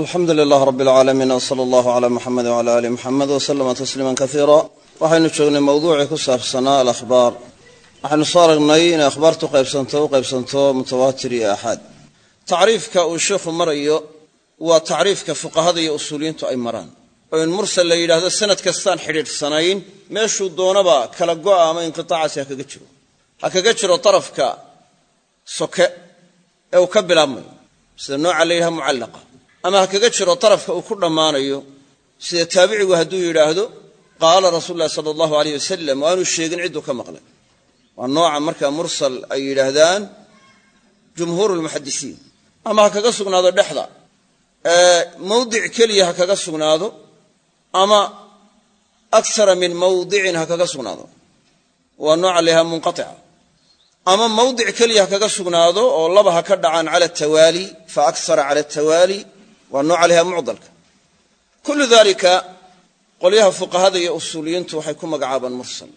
alxamdu lilah rab alcaalamiin wsala allahu cala muxamed wcala ali muxamed wslama tasliima kaiira waxaynu joognay mawduucii ku saabsanaa alakhbaar. Waxaynu soo aragnay inay akhbaartu qaybsanto u qaybsanto mutawaatir iyo axaad. Tacriifka uu sheikhu marayo waa tacriifka fuqahada iyo usuuliyiintu ay maraan. Oo in mursal la yidhaahdo sanad kastaan xidhiidhsanayn meeshuu doonaba kala go'a ama inqiaacaasi ha kaga jiro. Ha kaga jiro darafka soke ee uu ka bilaabmayo. Sida nooca la yidhaha mucallaqa ama ha kaga jiro darafka uu ku dhammaanayo. Sida taabicigu hadduu yidhaahdo qaala rasuulu llahi sala allahu aleyh wasalam oo aanu sheegin cidduu ka maqlay. Waa nooca markaa mursal ay yidhaahdaan jumhuuru lmuxadisiin ama ha kaga sugnaado dhexda mawdic keliya ha kaga sugnaado ama akara min mawdicin ha kaga sugnaado. Waa nooca la yhaha munqaica ama mawdic keliya ha kaga sugnaado oo laba ha ka dhacaan cala tawaali fa akara cala tawaali waa nooca yhaha mucdalka. Kullu dalika qolyaha fuqahada iyo usuuliyiintu waxay ku magacaabaan mursal.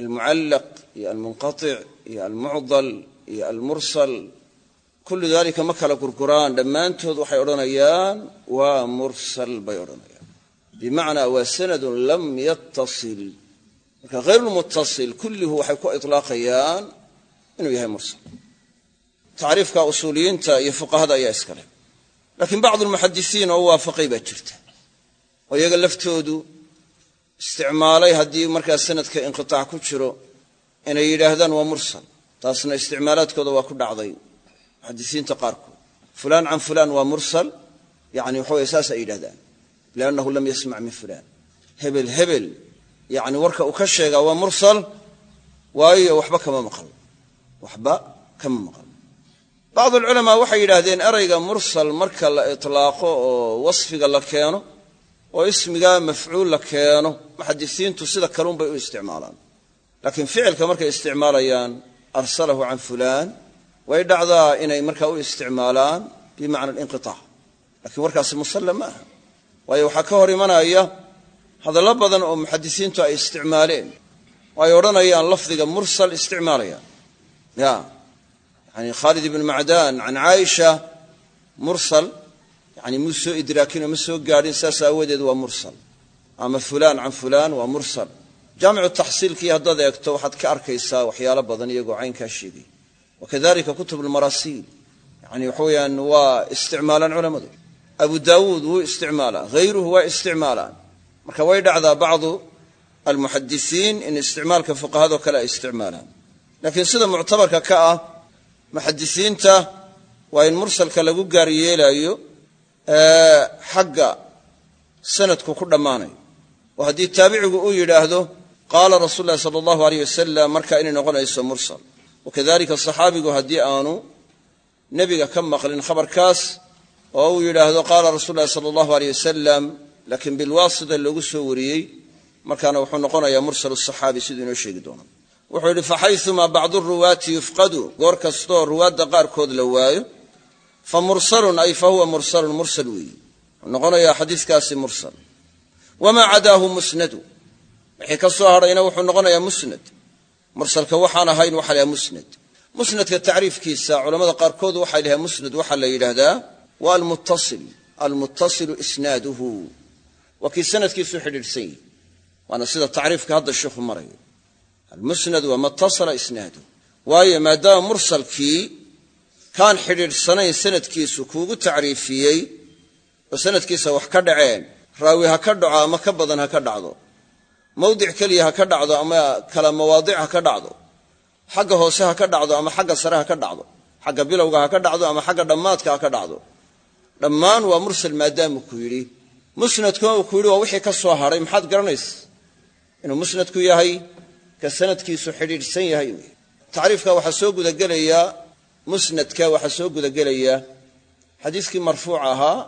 Almucallaq iyo almunqaic iyo almucdal iyo almursal. Kullu dalika ma kala gurguraan. Dhammaantood waxay odhanayaan waa mursal bay odhanayaan. Bimacnaa waa sanadun lam yattasil. Marka hayrulmuttasil kullihu waxay ku itlaaqayaan inuu yahay mursal. Tacriifka usuuliyiinta iyo fuqahada ayaa iskale laakiin bacdu lmuxadisiin oo waafaqay baa jirta. oo iyaga laftoodu isticmaalay haddii markaa sanadka inqitaac ku jiro inay yidhaahdaan waa mursal. taasna isticmaalaadkooda waa ku dhacday muxadisiinta qaarkood. fulaan can fulaan waa mursal yani waxa wey saas yidhahdaan liannahu lam yasmac min fulaan. hebel hebel yani warka uu ka sheegaa waa mursal waayo waxba kama maqal. waxba kama maqal bacdu alculamaa waxay yidhaahdeen erayga mursal marka la itlaaqo oo wasfiga la keeno oo ismiga mafcuul la keeno muxadisiintu sida kaluunbay u isticmaalaan. Laakiin ficilka markay isticmaalayaan arsalahu can fulaan way dhacdaa inay markaa u isticmaalaan bimacna alinqiaac lakiin warkaasi musalla ma aha. Waayo waxaa ka hor imanaya hadallo badan oo muxadisiintu ay isticmaaleen. Oo ay odhanayaan lafdiga mursal yani khaalid ibnu macdaan can caaisha mursal yani muu soo idraakinoo ma soo gaadhin saas aawadeed waa mursal ama fulaan can fulaan waa mursal jaamicu taxsiilkii haddaad eegto waxaad ka arkaysaa waxyaalo badan iyagoo caynkaa sheegay wakadalika kutub lmarasiil yani waxa weyaan waa isticmaalaan culammadu abu daawuud wuu isticmaalaa hayruhu waa isticmaalaan marka way dhacdaa bacdu almuxadisiin in isticmaalka fuqahado kale ay muxadisiinta waa in mursalka lagu gaar yeelaayo xagga sanadku ku dhammaanayo. Oo haddii taabicigu uu yidhaahdo qaala rasuul lahi sala allahu aleyh wasalam marka inay noqonayso mursal. Wakadalika saxaabigu haddii aanu nebiga ka maqlin khabarkaas oo uu yidhaahdo qaala rasuul lahi sala allahu aleyh wasalam laakiin bilwaasita loogu soo wariyey markaana wuxuu noqonayaa mursal saxaabi siduu inoo sheegi doono wuxuu yidhi faxayumaa bacdu ruwaati yufqadu. Goor kastoo ruwaadda qaarkood la waayo fa mursalun ay fa huwa mursalun mursal weeyi. Wuxuu noqonayaa xadiiskaasi mursal. Wamaa cadaahu musnadu. Wixii ka soo hadhayna wuxuu noqonayaa musnad. Mursalka waxaan ahayn waxa la musnad. Musnadka tacriifkiisa culamada qaarkood waxay dhahaen musnad waxaa la yidhaahdaa waa almuttasil almuttasilu isnaaduhu. Waa kii sanadkiisu xidhiidhsan yihi waana sida tacriifka hadda sheikhu marayo almusnad waa matasala isnaaduhu waayo maadaama mursalkii kaan xidhiidhsanayn sanadkiisu kuugu tacriifiyey oo sanadkiisa wax ka dhaceen raawi ha ka dhaco ama ka badan ha ka dhacdo mawdic keliya ha ka dhacdo ama kala mawaadic ha ka dhacdo xagga hoose ha ka dhacdo ama xagga sare ha ka dhacdo xagga bilowga ha ka dhacdo ama xagga dhammaadka ha ka dhacdo dhammaan waa mursal maadaamuu ku yidhi. Musnadkuna uu ku yidhi waa wixii ka soo hadhay maxaad garanaysa inuu musnadku yahay ka sanadkiisu xidhiidhsan yahay. Yahay tacriifka waxaa soo gudagelaya musnadka waxaa soo gudagelaya xadiiskii marfuuc ahaa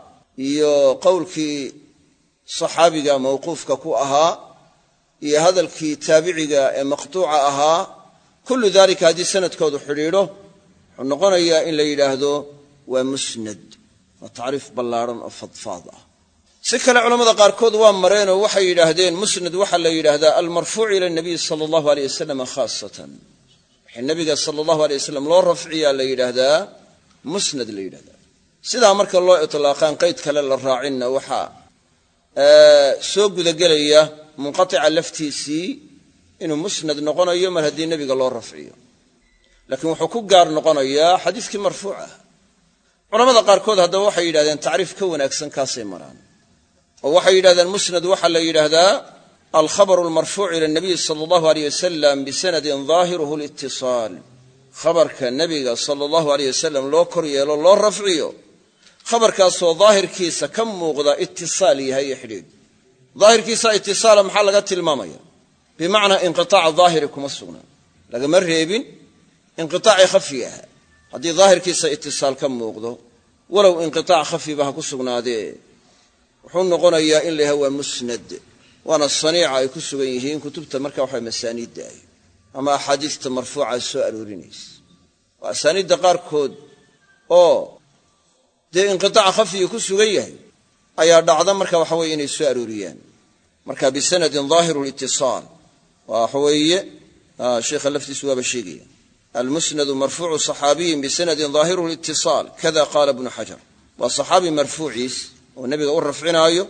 iyo qowlkii saxaabiga mawquufka ku ahaa iyo hadalkii taabiciga ee maqtuuca ahaa kullu dalika haddii sanadkoodu xidhiidho wuxuu noqonayaa in la yidhaahdo waa musnad waa tacriif ballaadhan oo fadfaad ah si kale culamada qaarkood waa mareenoo waxay yidhaahdeen musnad waxaa la yidhaahdaa almarfuuc ila nabiy sala allahu aleyh wasalam khaasatan. Wixii nabiga sala allahu aley wasalam loo rafciyaa la yidhaahdaa musnad la yidhahdaa sidaa marka loo itlaaqaan qayd kale la raacinna waxaa soo gudagelaya munqatica laftiisii inuu musnad noqonayo mar haddii nebiga loo rafciyo. Laakiin wuxuu ku gaar noqonayaa xadiiskii marfuuc ah culamada qaarkood haddaba waxay yidhahdeen tacriif ka wanaagsan kaasay maraan oo waxay yidhahdeen musnad waxaa la yidhaahdaa alkhabaru almarfuuc ila nabiyi sala allahu aleyh wasalam bisanadin daahiruhu litisaal khabarka nebiga sala allahu aleyh wasalam loo kor yeelo loo rafciyo khabarkaasoo daahirkiisa ka muuqda itisaal yahay iyo xidhiidh. Daahirkiisa itisaala maxaa laga tilmaamaya? Bimacnaa inqitaaca daahiri kuma sugnaa. Lagama reebin inqiaacii khafiga ahaa haddii daahirkiisa itisaal ka muuqdo walow inqiaac khafiba ha ku sugnaadee wuxuu noqonayaa in la waa musnad waana saniica ay ku sugan yihiin kutubta marka waxa masaaniiddaay ama axaadiista marfuuca soo aroorinaysa waa asaaniidda qaarkood oo dee inqitaac khafiyi ku sugan yahay ayaa dhacda marka waxa weye inay soo arooriyaan marka bisanadin daahiru litisaal waxa weeye sheikha laftiisu waaba sheegaya. Almusnadu marfuucu صaxaabiyin bisanadin daahiru litisaal kada qaala bnu xajar. Waa صaxaabi marfuuciis oo nebiga u rafcinaayo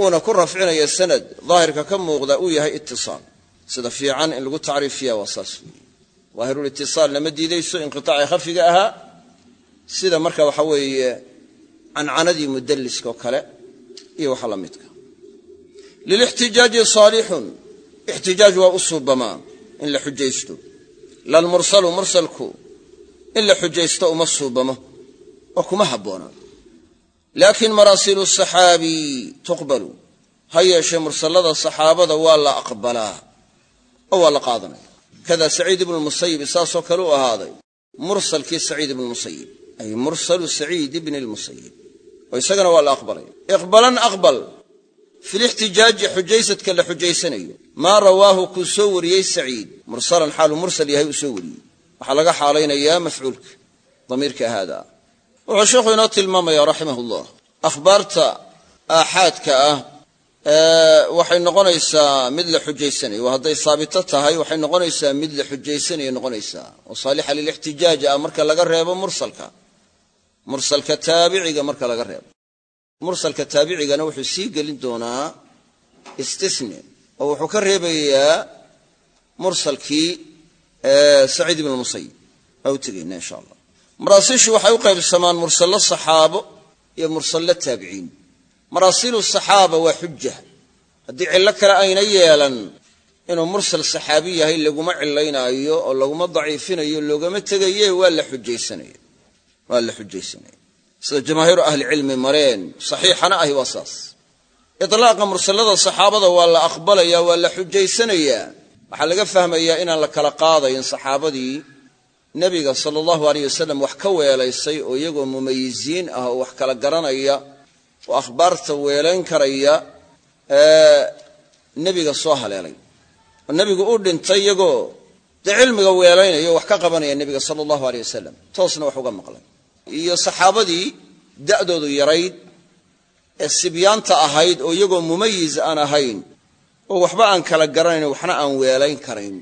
uuna ku rafcinayo sanad daahirka ka muuqda uu yahay itisaal sida fiican in lagu tacriifiya waa saas. Weeye lama diidayso inqitaaci khafiga ahaa. Sida marka waxa weeye cancanadii mudalliskaoo kale iyo waxa la midka. Lilixtijaaji saalixun. Ixtijaaj waa u suubamaa in la xujaysto. Lalmursalu mursalku in la xujaysto uma suubamo oo kuma habboonaa laakiin maraasiilu saxaabi tuqbalu ha yeeshee mursallada saxaabada waa la aqbalaa oo waa la qaadanaya. Kada saciid ibnu musayib saasoo kale u ahaaday mursalkii saciid ibnu musayib ay mursalu saciid ibni lmusayib oo isagana waa la aqbalaya iqbalan aqbal fi lixtijaaji xujaysadka la xujaysanayo. Maa rawaahu kuu soo wariyey saciid mursalan xaaluu mursal yahay uu soo wariyey. Waxaa laga xaalaynayaa mafcuulka damiirka haada wuxuu sheikhu inoo tilmaamaya raximah llah akhbaarta aaxaadka ah waxay noqonaysaa mid la xujaysanayo waa hadday saabito tahay waxay noqonaysaa mid la xujaysanaya noqonaysaa. Oo saalixa lilixtijaaj ah marka laga reebo mursalka. Mursalka taabiciga marka laga reebo. Mursalka taabicigana wuxuu sii gelin doonaa istisne oo wuxuu ka reebayaa mursalkii saciid ibn musayib waa u insha allah maraasiishu waxay u qaybsamaan mursallo saxaabo iyo mursallo taabiciin maraasiilu saxaaba waa xuja haddii cillo kale ayna yeelan inuu mursal saxaabi yahay laguma cilaynaayo oo laguma daciifinayo loogama tegaye waa la xujaysanaya. Waa la xujaysanaya. Sida jamaahiiru ahlicilmi mareen saxiixana ahi waa saas. Itlaaqa mursallada saxaabada waa la aqbalaya waa la xujaysanayaa waxaa laga fahmayaa inaan la kala qaadayn saxaabadii nebiga sala allahu aleyh wasalam wax ka weelaysay oo iyagoo mumayisiin ah oo wax kala garanaya oo akhbaarta weelayn karaya nebiga soo haleelay. Oo nebigu u dhintay iyagoo dee cilmiga weelaynaya wax ka qabanaya nebiga sala allahu aleyh wasalam toosna wax uga maqlay. Iyo saxaabadii da'doodu yarayd ee sibyaanta ahayd oo iyagoo mumayis aan ahayn oo waxba aan kala garanayn waxna aan weelayn karayn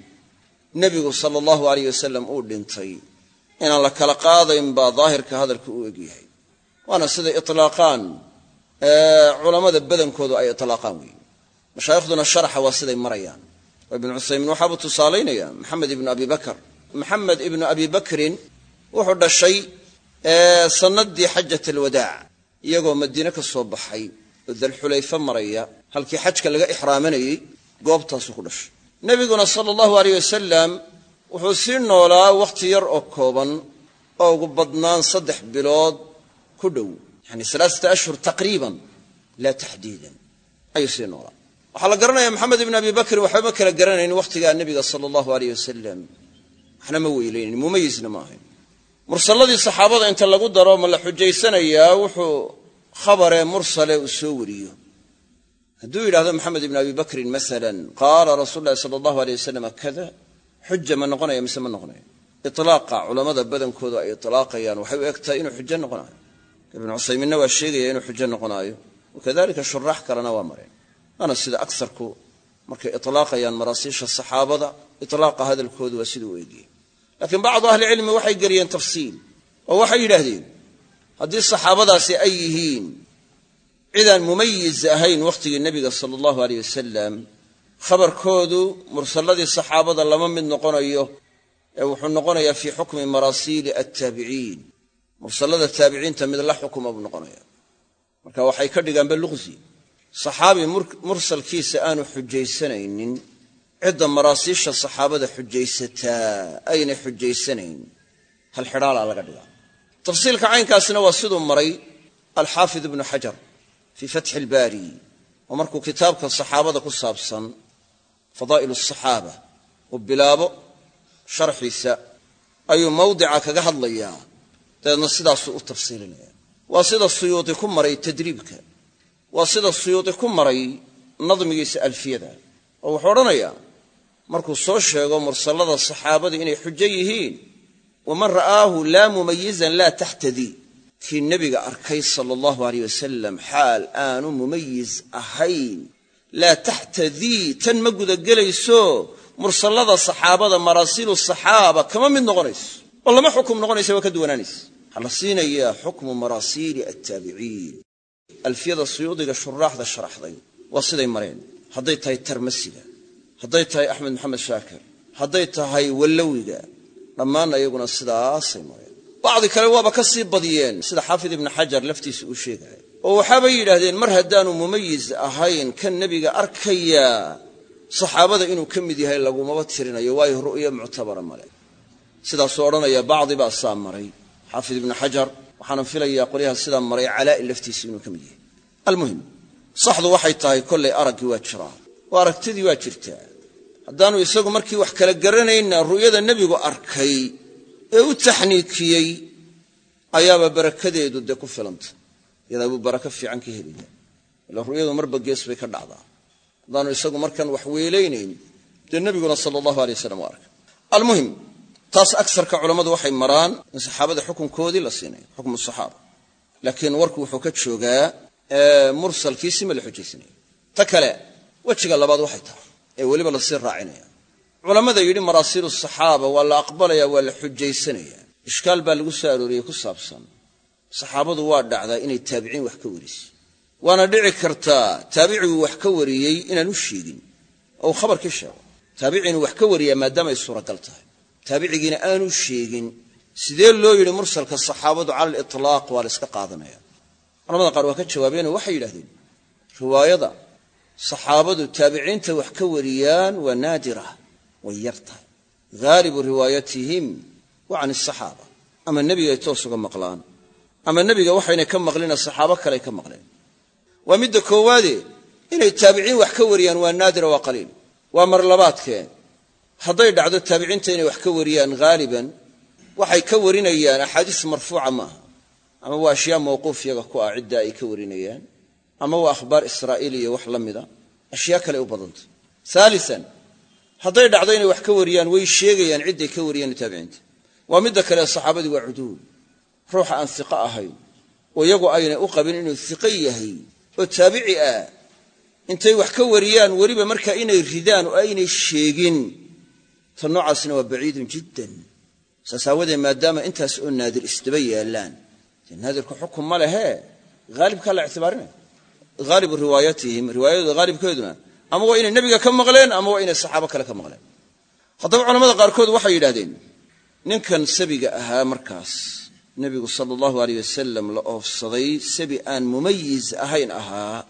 nebigu sala allahu aleyh wasalam uu dhintay inaan la kala qaadayn baa daahirka hadalka u egyahay. Waana siday itlaaqaan culammada badankoodu ay itlaaqaan weeye mashaayikhduna sharaxa waa siday marayaan. Oo ibnu cuthaymiin waxaabuu tusaalaynayaa maxamed ibnu abi bakr. Maxamed ibnu abi bakrin wuxuu dhashay sanadii xajat alwadaac iyagoo madiine ka soo baxay oo dalxulayfe maraya halkii xajka laga ixraamanayey goobtaasuu ku dhashay nebiguna sala allahu aleyh wasalam wuxuu sii noolaa wakhti yar oo kooban oo ugu badnaan saddex bilood ku dhow. Yani alaasata ashhur taqriiban laa taxdiidan. Ayuu sii noolaa. Waxaa la garanaya maxamed ibn abi bakrin waxba ma kala garanayn wakhtigaa nebiga sala allahu aleyh wasalam waxna ma weylaynin mumayisna ma ahayn. Mursalladii saxaabada inta lagu daro ma la xujaysanayaa wuxuu khabaree mursale uu soo wariyo hadduu yidhahdo maxamed ibn abi bakrin maala qaala rasuulu lahi sala allahu aleyh wasalam kada xuja ma noqonaya mise ma noqonaya ilaaqa culammada badankoodu ay ilaaqayaan waxay u egtahay inuu xujo noqonayo ibnu cuthaymiinna waa sheegaya inuu xujo noqonaayo. Wakadalika shuraax kalena waa mareen waana sida agsarku markay ilaaqayaan maraasiisha saxaabada ilaaqa hadalkoodu waa sida u egiyey laakiin bacdu ahlicilmi waxay geliyeen tafsiil oo waxay yidhaahdeen haddii saxaabadaasi ay yihiin cidaan mumayiz ahayn wakhtigii nebiga sala allahu aleyh wasalam khabarkoodu mursalladii saxaabada lama mid noqonayo ee wuxuu noqonayaa fii xukmi maraasiili attaabiciin mursallada taabiciinta mid la xukuma buu noqonaya marka waxay ka dhigaanba luqsi. Saxaabi mursalkiisa aanu xujaysanaynin cidda maraasiisha saxaabada xujaysataa aynay xujaysanayn. Hal xidhaalaa laga dhigaa. Tafsiilka caynkaasina waa siduu maray alxaafid ibnu xajar fii fatxi ilbaari oo markuu kitaabka saxaabada ku saabsan fadaa'il asaxaaba uu bilaabo sharxiisa ayuu mawdica kaga hadlayaa dabeedna sidaasuu u tafsiilinaya waa sida suyuudi ku maray tadriibka waa sida suyuudi ku maray nadmigiisa alfiyada oo wuxuu odhanayaa markuu soo sheego mursallada saxaabada inay xujo yihiin waman ra'aahu laa mumayizan laa taxtadii kii nebiga arkay sala allahu aleyh wasalam xaal aanu mumayiz ahayn. Laa taxtadii tan ma gudagelayso. Mursallada saxaabada maraasiilu saxaaba kama mid noqonayso. Oo lama xukum noqonaysa waa ka duwanaanaysa waxaa la siinayaa xukmu maraasiili attaabiciin alfiyada suyuudiga shuraaxda sharaxday waa siday mareen. Hadday tahay tarmasiga hadday tahay axmed maxamed shaakir hadday tahay wallawiga dhammaanna iyaguna sidaasay mareen bacdi kale waaba ka sii badiyeen sida xaafid ibnu xajar laftiisa uu sheegaya oo waxaabay yidhaahdeen mar haddaanu mumayiz ahayn kan nebiga arkaya saxaabada inuu ka mid yahay lagumaba tirinayo waayo ru'yo muctabara male sidaasuu odhanaya bacdi baa saa maray xaafid ibnu xajar. Waxaana filayaa qolyaha sidaa maray calaa'i laftiisa inuu ka mid yahay. Almuhim saxdu waxay tahay kollay araggii waa jiraa. Oo aragtidii waa jirtaa. Haddaanu isagu markii wax kala garanayna ru'yada arkay ee u taxniikiyey ayaaba barakadeedu dee ku filanta iyadaa buu barako fiican ka helaya ila ru'yadu marba gees bay ka dhacdaa. Haddaanu isagu markan wax weelaynayn dee nebiguna sala allahu alay wasalam u arkay almuhim taas agsarka culammadu waxay maraan in saxaabada xukunkoodii la siinayo xukmu saxaaba. Laakiin warku wuxuu ka joogaa mursalkiisi ma la xujaysanayo ta kale wejiga labaad waxay tahay ee weliba la sii raacinaya culammada yidhi maraasiilu saxaaba waa la aqbalaya waa la xujaysanaya. Ishkaal baa lagu soo arooriyey ku saabsan. Saxaabadu waa dhacdaa inay taabiciin wax ka warisay waana dhici kartaa taabiciguu wax ka wariyey inaanu sheegin. Oo uu khabarkii sheego. Taabici inuu wax ka wariyaa maadaama ay suuragal tahay. Taabicigiina aanu sheegin. Sidee loo yidhi mursalka saxaabadu cala aliطlaaq waa la iska qaadanaya? Culamada qaar waa ka jawaabeenoo waxay yidhahdeen riwaayada saxaabadu taabiciinta wax ka wariyaan waa naadira way yar tahay haalibu riwaayatihim wa can asaxaaba ama ay toos uga maqlaan. Ama nebiga waxaynay ka maqlina saxaabo kaley ka maqleen. Waa midda koowaade inay taabiciin wax ka wariyaan waa naadira waa qaliil. Waa marlabaadkee hadday dhacdo taabiciinta inay wax ka wariyaan haaliban waxay ka warinayaan axaadiis marfuuca maaha ama waa ashyaa mawquuf yaga ku ah cidda ay ka warinayaan. Ama waa akhbaar israa'iiliya wax la mida. Ashyaa kale u badanta haalian hadday dhacdo inay wax ka wariyaan way sheegayaan cidday ka wariyaan taabiciinta waa midda kale saxaabadii waa cuduul. Ruuxa aan iqo ahayn. Oo iyagu aynay u qabin inuu iqo yahay. Oo taabici ah intay wax ka wariyaan weliba markaa inay ridaan oo aynay sheegin. Ta noocaasna waa baciidun jiddan. Saas maadaama intaas oo naadir isdaba yaallaan naadirku xukun ma lehee haalibkaa la ictibaarinaya haalibu riwaayatihim riwaayadooda haalibkeeduna ama waa inay nebiga ka maqleen ama waa inay saxaabo kale ka maqleen. Haddaba culamada qaarkood waxay yidhahdeen ninkan sabiga ahaa markaas nebigu sala allahu aleyh wasalam la oofsaday sabi aan mumayiz ahayn ahaa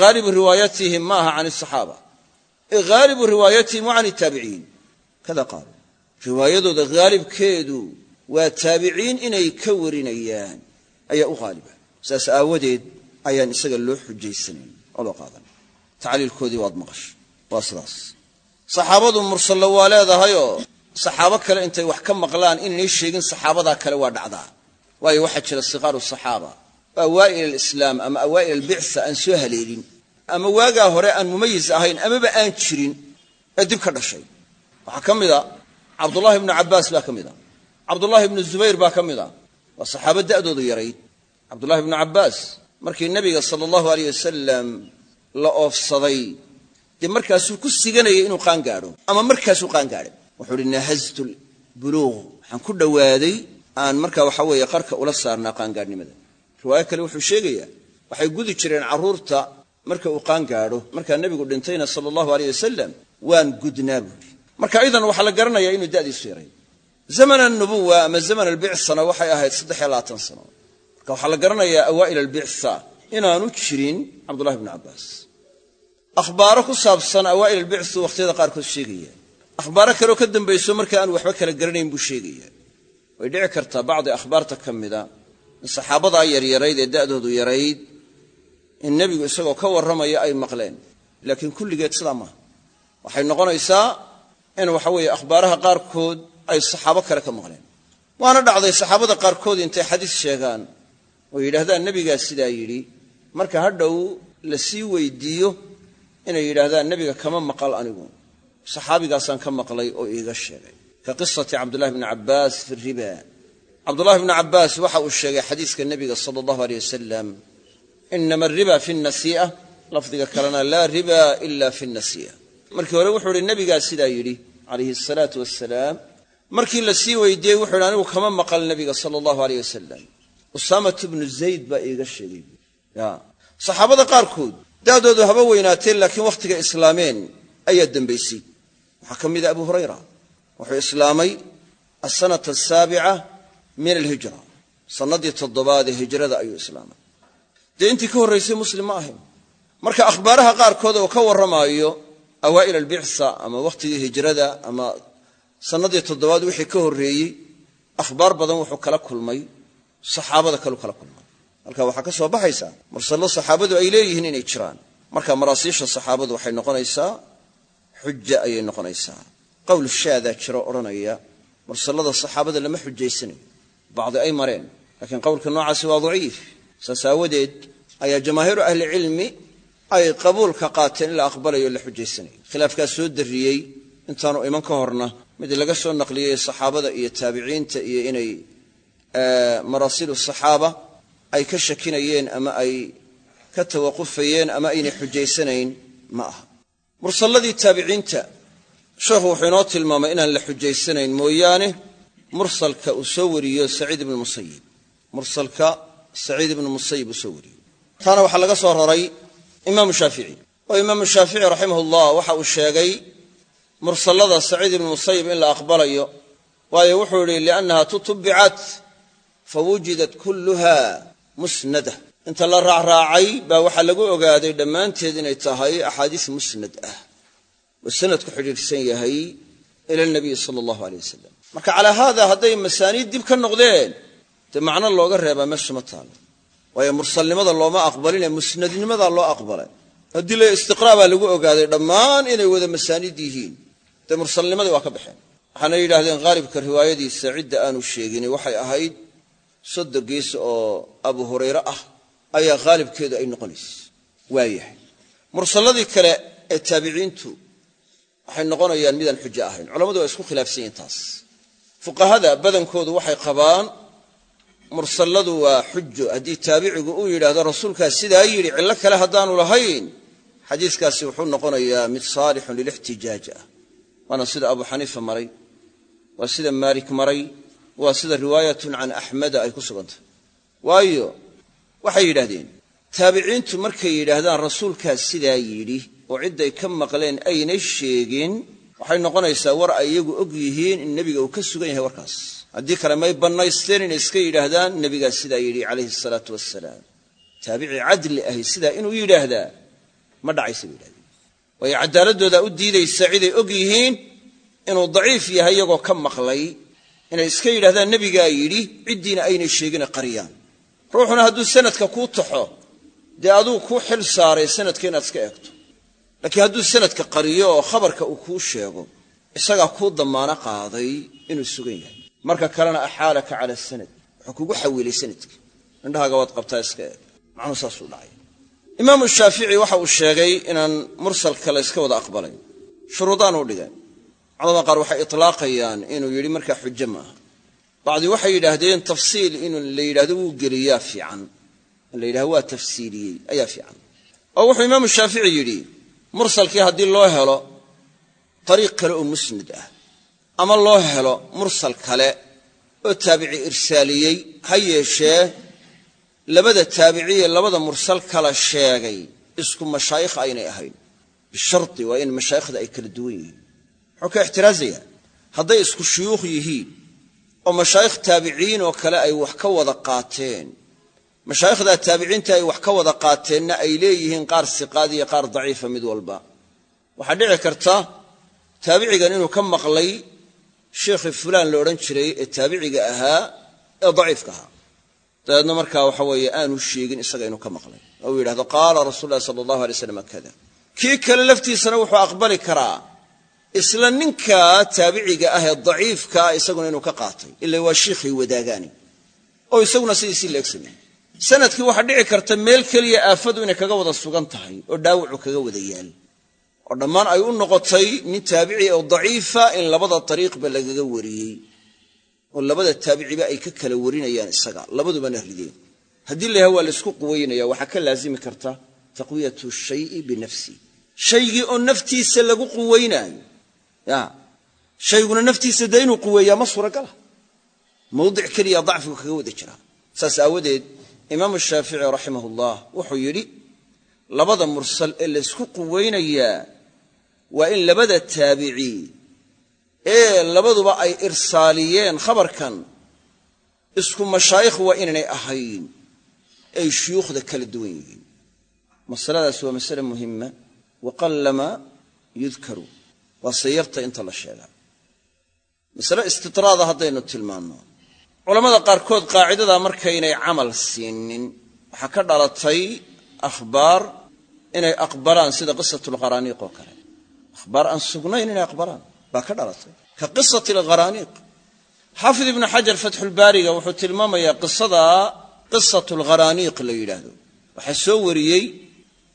haalibu riwaayatihim ma aha can asaxaaba haalibu riwaayatihim wa can taabiciin. Kada qaal riwaayadooda haalibkeedu waa taabiciin inay ka warinayaan. Ayaa u haaliba saas aawadeed ayaan isaga loo xujaysanayn oo loo qaadan tacliilkoodii waad maqashay. Waa sidaas. Saxaabadu mursallo waa leedahayoo saxaabo kale intay wax ka maqlaan inaynay sheegin saxaabadaa kale waa dhacdaa. Waayo waxaa jira siqaaru saxaaba. Awaa'il alislaam ama awaa'il albicsa aan soo haleelin. Ama waagaa hore aan mumayiz ahayn amaba aan jirin ee dib ka dhashay. Waxaa ka mid a cabdullahi ibnu cabbaas baa ka mid a. Cabdullahi ibnu zubayr baa ka mid a. Waa saxaabo da'doodu yarayd cabdullahi ibnu cabbaas markii nebiga sala allahu aleyh wasalam la oofsaday. Dee markaasuu ku siganayay inuu qaan gaadho. Ama markaasuu qaan gaadhay. Wuxuu uhi nahaztu buluuq waxaan ku dhowaaday aan markaa waxa weeye qarka ula saarnaa qaangaadhnimada riwaayo kale wuxuu sheegayaa waxay gudi jireen carruurta marka uu qaan gaadho. Markaa nebigu dhintayna sala allahu aleyh wasalam waan gudnaa buuri marka idan waxaa la garanayaa inuu da'diisu yaray. Zaman alnubuwa ama zaman albicana waxay ahayd saddex iyo labaatan sano. Marka waxaa la garanayaa awaa'il albica inaanu jirin cabdullahi bnu cabbaas akhbaaro ku saabsan awaa'il albicu wakhtiyada qaarkood sheegaya. Akhbaaro kaleoo ka dambayso marka aanu waxba kala garanayn buu sheegaya. Way dhici kartaa bacdi akhbaarta ka mida in saxaabadaa yaryarayd ee da'doodu yarayd in nebigu isagoo ka warramaya ay maqleen. Laakiin kulligeed sidaa maaha waxay noqonaysaa in waxa weeye akhbaaraha qaarkood ay saxaabo kale ka maqleen. Waana dhacday saxaabada qaarkood intay xadiis sheegaan oo yidhahdaan nebigaa sidaa yidhi marka hadhow la sii weydiiyo inay yidhaahdaan nebiga kama maqal anigu. Saxaabigaasaan ka maqlay oo iiga sheegay. Ka qisati cabdullahi bni cabbaas fi riba. Cabdullahi bni cabbaas waxa uu sheegay xadiiska nebiga sala allahu aleyh wasalam inama ariba fi nasii'a. Lafdiga kalena laa riba ila fi nasii'a. Markii hore wuxuu ihi nebigaa sidaa yidhi calayhi asalaatu wasalaam markii la sii weydiiyey wuxuu yidhi anigu kama maqal nebiga sala allahu aleyh wasalam usaamatu bnu zayd baa iiga sheegay. Saxaabada qaarkood da'doodu haba weynaateen laakiin wakhtiga islaameen ayaa dembaysay waxaa ka mida abu hurayra. Wuxuu islaamay asanata asaabica min alhijra. Sannadii toddobaad ee hijrada ayuu islaamay. Dee intii ka horraysay muslim ma ahayn marka akhbaaraha qaarkood oo ka warramaayo awaa'il albicsa ama wakhtigii hijrada ama sannadii toddobaad wixii ka horreeyey akhbaar badan wuxuu kala kulmay saxaabada kalu kala kulmay halka waxaa ka soo baxaysa mursallo saxaabadu ay leeyihiin inay jiraan. Marka maraasiisha saxaabadu waxay noqonaysaa xuja ayay noqonaysaa. Qowl shaadaa jiro odhanaya mursallada saxaabada lama xujaysanayo bacdi ay mareen. Laakiin qowlka noocaasi waa daciif. Saas aawadeed ayaa jamaahiiru ahlicilmi ay qabuulka qaateen in la aqbalayo la xujaysanayo khilaafkaas soo darriyey intaanu iman ka horna mid laga soo naqliyey saxaabada iyo taabiciinta iyo inay maraasilu saxaaba ay ka shakinayeen ama ay ka tawaqufayeen ama aynay xujaysanayn ma aha. Mursalladii taabiciinta sheekhu wuxuu inoo tilmaamay inaan la xujaysanayn mooyaane mursalka uu soo wariyo saciid ibnu musayib mursalka saciid ibnu musayib uu soo wariyo. Taana waxaa laga soo raray imaamu shaafici. Oo imaamu shaafici raximah ullah waxa uu sheegay mursallada saciid ibnu musayib in la aqbalayo waayo wuxuu yidhi liannaha tutubicat fawujidat kulluha musnada. Inta la raacraacay baa waxaa lagu ogaaday dhammaanteed inay tahay axaadiis musnad ah oo sanadku xidhiidhsan yahay ila nabiyi sala allahu aleyh wasalam marka calaa haada hadday masaaniid dib ka noqdeen dee macno looga reebaa meesha ma taalo. Waayo mursalnimada looma aqbaline musnadnimadaa loo aqbalay. Haddii la istiqraa baa lagu ogaaday dhammaan inay wada masaaniid yihiin dee mursalnimadii waa ka baxeen. Waxaana yidhahdeen haalibka riwaayadiisa cidda aanu sheegini waxay ahayd soddo gees oo abu hurayre ah ayaa haalibkeedu ay noqonaysa waayahay mursalladii kale ee taabiciintu waxay noqonayaan midaan xujo ahayn. Culammadu waa isku khilaafsan yihiin taas. Fuqahada badankoodu waxay qabaan mursalladu waa xujo. Haddii taabicigu uu yidhaahdo rasuulkaas sidaa yidhi cillo kale haddaanu lahayn. Xadiiskaasi wuxuu noqonayaa mid saalixun lilixtijaaj ah. Waana sida abu xaniifa maray waa sida maalik maray waa sida riwaayatun can axmeda ay ku sugantahay waayo waxay yidhahdeen taabiciintu markay yidhaahdaan rasuulkaas sidaa yidhi oo cidday ka maqleen aynay sheegin waxay noqonaysaa war ay iyagu og yihiin in nebiga uu ka sugan yahay warkaas. Haddii kale may bannaysteen inay iska yidhaahdaan nebigaas sidaa yidhi calayhi salaatu wasalaam taabici cadli ahi sidaa inuu yidhaahdaa ma dhacaysa bay yidhahdeen. Waayo cadaaladoodaa u diidaysa ciday og yihiin inuu daciif yahay iyagoo ka maqlay inay iska yidhahdaan nebigaa yidhi ciddiina aynay sheegine qariyaan ruuxuna hadduu sanadka kuu taxo dee aduu kuu xil saaray sanadka inaad iska eegto. Laakiin hadduu sanadka qariyo oo khabarka uu kuu sheego isagaa kuu damaano qaaday inuu sugan yahay. Marka kalena axaalaka cala sanad wuxuu kugu xawiilay sannadkii. Indhahaaga waad qabtaa iska eeg. Macnuu saasuu dhacay. Imaamu shaafici waxa uu sheegay inaan mursalka la yska wada aqbalayn shuruudaan u dhigeen culamada qaar waxay itlaaqayaan inuu yidhi markaa xujo maaha. Bacdi waxay yidhaahdeen tafsiil in la yidhahdo wuu geliyaa fiican. La yidhahdo waa tafsiiliyey. Ayaa fiican. Oo wuxuu imaamu shaafici yidhi mursalkii haddii loo helo ariiq kale oo musnad ah ama loo helo mursal kale oo taabici irsaaliyey ha yeeshee labada taabiciye labada mursal kala sheegay isku mashaayikh aynay ahayn. Bishardi waa in mashaayikhda ay kala duwan yihiin muxuu ka ixtiraazayaa hadday isku shuyuukh yihiin oo mashaayikh taabiciin oo kale ay wax ka wada qaateen mashaayikhdaa taabiciinta ay wax ka wada qaateenna ay leeyihiin qaar siqaad iyo qaar daciifa mid walba. Waxaa dhici karta taabicigan inuu ka maqlay sheikhi fulaan la odhan jiray ee taabiciga ahaa ee daciifka ahaa. Dabeedna markaa waxa weeye aanu sheegin isaga inuu ka maqlay. Oo yidhahdo qaala rasuulu llahi sala allahu alay slam kada kii kale laftiisana wuxuu aqbali karaa isla ninka taabiciga ah ee daciifkaa isaguna inuu ka qaatay ila waa shiikhay wadaagaani oo isaguna sidiisii la egsamay. Sanadkii waxaa dhici karta meel keliya aafadu inay kaga wada sugan tahay oo dhaawacu kaga wada yaal. Oo dhammaan ay u noqotay nin taabici oo daciifa in labada dariiqba lagaga wariyey oo labada taabiciba ay ka kala warinayaan isaga labadubana rideen. Haddii la waa laysku quwaynaya waxaa ka laazimi karta taqwiyatu shayi binafsi shaygii oo naftiisa lagu quwaynaayo shayguna naftiisa dee inuu quweeyaa ma suuragala mawdic keliya dacfigu kaga wada jiraa saas aawadeed imaamu shaafici raximah ullah wuxuu yidhi labada mursal ee laysku quwaynayaa waa in labada taabici ee labaduba ay irsaaliyeen khabarkan isku mashaayikh waa inaynay ahayn ay shuyuukhda kala duwan yihiin. Masaladaas waa masale muhima waqallama yudkaru waa sayarta inta la sheegaa masale istidraada haddaynu tilmaanno. Culammada qaarkood qaacidadaa markaynay camal siinin. Waxaa ka dhalatay akhbaar inay aqbalaan sida qisatu lqaraaniiq oo kale. Akhbaar aan sugnayn inay aqbalaan baa ka dhalatay. Ka qisati alqaraaniiq xaafid ibnu xajar fatxulbaariga wuxuu tilmaamayaa qisada qisatu alqaraaniiq la yidhaahdo. Waxaa soo wariyey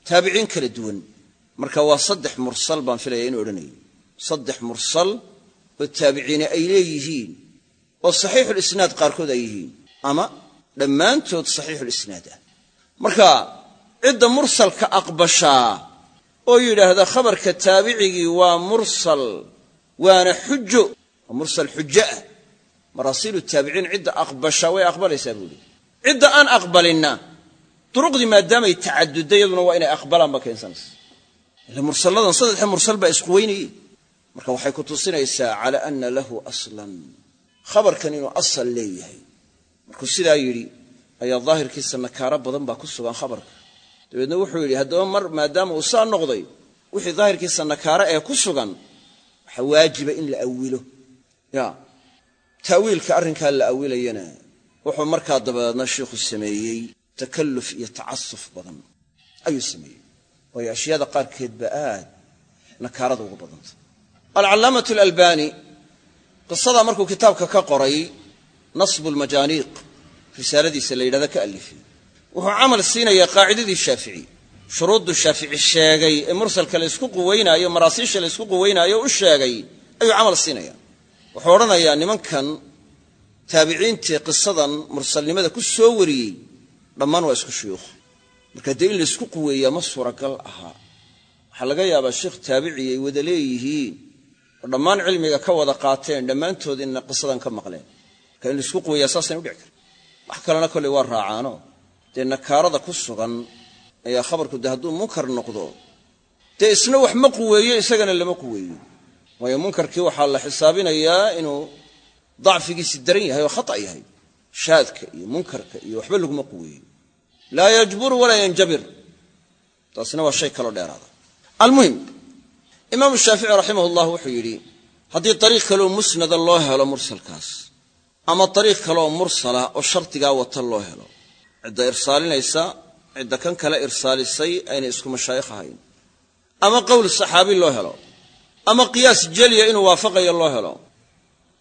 taabiciin kala duwan. Marka waa saddex mursal baan filaya inuu odhanayay saddex mursal oo taabiciine ay leeyihiin oo saxiixulisnaad qaarkood ay yihiin ama dhammaantood saxiixulisnaad ah. Marka cidda mursalka aqbashaa oo yidhaahda khabarka taabicigii waa mursal waana xujo waa mursal xujo ah. Maraasiilu taabiciin cidda aqbashaa way aqbalaysaa buuhi cidda aan aqbalinna duruqdii maadaamay tacadudday iyaduna waa inay aqbalaan ba keensanaysa. Ila mursalladan baa marka waxay ku tusinaysaa cala ana lahu aslan. Khabarkan inuu asal leeyahay. Markuu sidaa yidhi ayaa daahirkiisa nakaaro badan baa ku sugan khabarka. Dabeedna wuxuu yidhi haddaba mar maadaama uu saa noqday wixii daahirkiisa nakaaro ee ku sugan waxaa waajiba in la awilo. Ya ta'wiilka arrinkaa la awilayana wuxuu markaa dabadeedna shiikhu sameeyey takalluf iyo tacasuf badan. Ayuu sameeyey. Waayo ashyaada qaarkeed ba aad nakaarada ugu badanta alcallaamatu alalbani qisadaa markuu kitaabka ka qoray nasbu lmajaaniiq risaaladiisa la yidhahda ka alifay wuxuu camal siinayaa qaacidadii shaafici shuruuddu shaafici sheegay ee mursalka la ysku quwaynaayo maraasiisha la ysku quwaynaayo u sheegay ayuu camal siinaya wuxuu odhanayaa nimankan taabiciintii qisadan mursalnimada ku soo wariyey dhammaan waa isku shuyuukh marka dee in laysku quweeyaa ma suuragal ahaa. Waxaa laga yaabaa sheikh taabici ay wada leeyihiin oo dhammaan cilmiga ka wada qaateen dhammaantood inna qisadan ka maqleen. Marka in laysku quweeyaa saasayna udhici kara wax kalena kolley waa raacaano. Dee nakaarada ku sugan ayaa khabarku dee hadduu munkar noqdo dee isna wax ma quweeyo isagana lama quweeyo. Waayo munkarkii waxaa la xisaabinayaa inuu dacfigiisi daran yahay oo khata yahay. Shaadka iyo munkarka iyo waxba laguma quweeyo. Laa yajburu walaa yanjabir. Taasina waa shay kaloo dheeraada. Almuhim imaamu shaafici raximah llah wuxuu yidhi haddii ariiq kaleoo musnada loo helo mursalkaas ama ariiq kaleoo mursala oo shardigaa wata loo helo cidda irsaalinaysa cidda kan kale irsaalisay aynay isku mashaayikh ahayn. Ama qowl saxaabi loo helo ama qiyaas jeliya inuu waafaqayo loo helo